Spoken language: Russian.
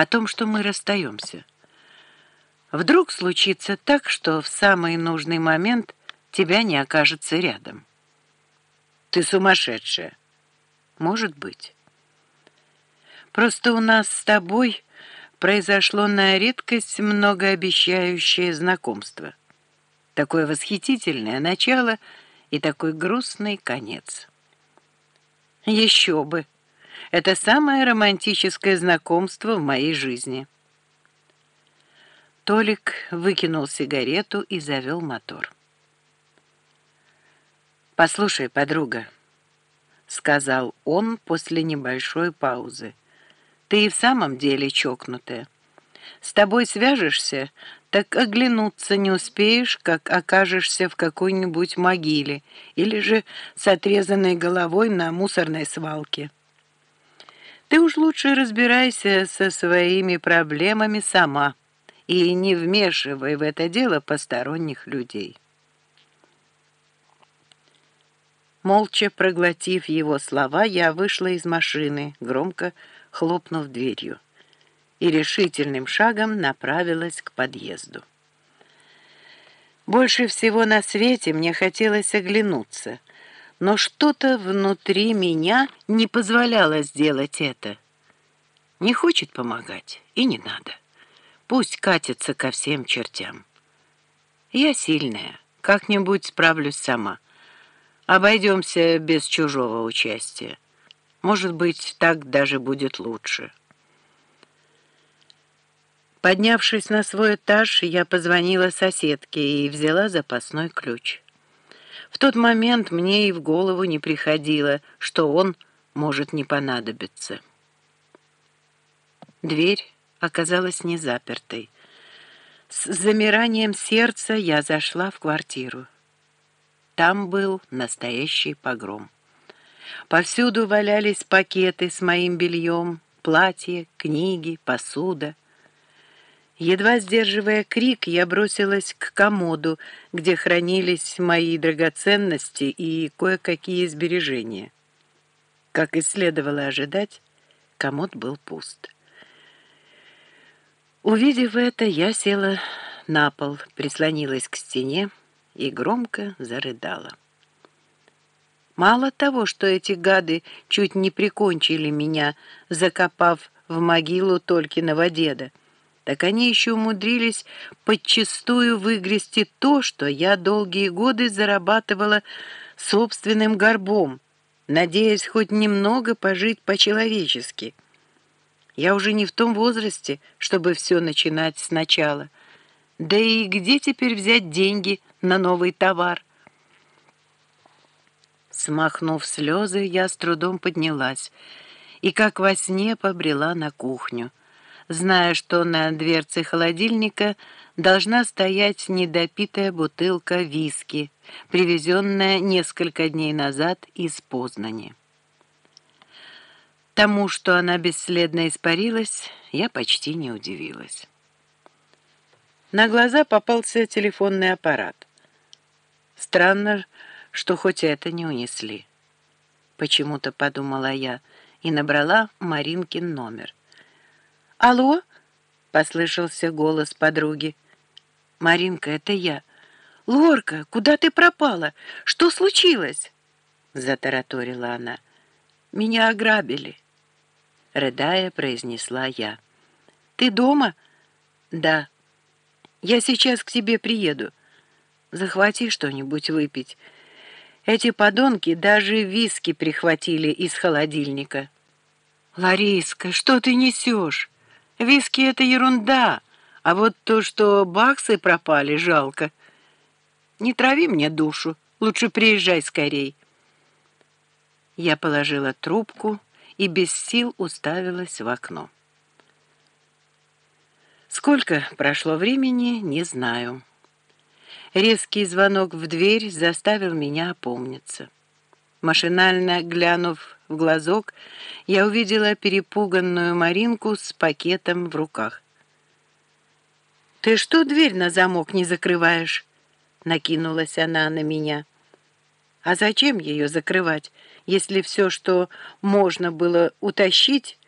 о том, что мы расстаемся. Вдруг случится так, что в самый нужный момент тебя не окажется рядом. Ты сумасшедшая. Может быть. Просто у нас с тобой произошло на редкость многообещающее знакомство. Такое восхитительное начало и такой грустный конец. Еще бы! Это самое романтическое знакомство в моей жизни. Толик выкинул сигарету и завел мотор. «Послушай, подруга», — сказал он после небольшой паузы, — «ты и в самом деле чокнутая. С тобой свяжешься, так оглянуться не успеешь, как окажешься в какой-нибудь могиле или же с отрезанной головой на мусорной свалке. Ты уж лучше разбирайся со своими проблемами сама и не вмешивай в это дело посторонних людей». Молча проглотив его слова, я вышла из машины, громко хлопнув дверью, и решительным шагом направилась к подъезду. Больше всего на свете мне хотелось оглянуться, но что-то внутри меня не позволяло сделать это. Не хочет помогать, и не надо. Пусть катится ко всем чертям. Я сильная, как-нибудь справлюсь сама — Обойдемся без чужого участия. Может быть, так даже будет лучше. Поднявшись на свой этаж, я позвонила соседке и взяла запасной ключ. В тот момент мне и в голову не приходило, что он может не понадобиться. Дверь оказалась не запертой. С замиранием сердца я зашла в квартиру. Там был настоящий погром. Повсюду валялись пакеты с моим бельем, платья, книги, посуда. Едва сдерживая крик, я бросилась к комоду, где хранились мои драгоценности и кое-какие сбережения. Как и следовало ожидать, комод был пуст. Увидев это, я села на пол, прислонилась к стене, и громко зарыдала. Мало того, что эти гады чуть не прикончили меня, закопав в могилу Толькиного деда, так они еще умудрились подчистую выгрести то, что я долгие годы зарабатывала собственным горбом, надеясь хоть немного пожить по-человечески. Я уже не в том возрасте, чтобы все начинать сначала. Да и где теперь взять деньги на новый товар. Смахнув слезы, я с трудом поднялась и, как во сне, побрела на кухню, зная, что на дверце холодильника должна стоять недопитая бутылка виски, привезенная несколько дней назад из Познани. Тому, что она бесследно испарилась, я почти не удивилась. На глаза попался телефонный аппарат. Странно, что хоть это не унесли. Почему-то подумала я и набрала Маринкин номер. «Алло?» — послышался голос подруги. «Маринка, это я. Лорка, куда ты пропала? Что случилось?» Затараторила она. «Меня ограбили», — рыдая произнесла я. «Ты дома?» «Да. Я сейчас к тебе приеду». Захвати что-нибудь выпить. Эти подонки даже виски прихватили из холодильника. Лариска, что ты несешь? Виски — это ерунда, а вот то, что баксы пропали, жалко. Не трави мне душу, лучше приезжай скорей. Я положила трубку и без сил уставилась в окно. Сколько прошло времени, не знаю. Резкий звонок в дверь заставил меня опомниться. Машинально глянув в глазок, я увидела перепуганную Маринку с пакетом в руках. «Ты что дверь на замок не закрываешь?» Накинулась она на меня. «А зачем ее закрывать, если все, что можно было утащить,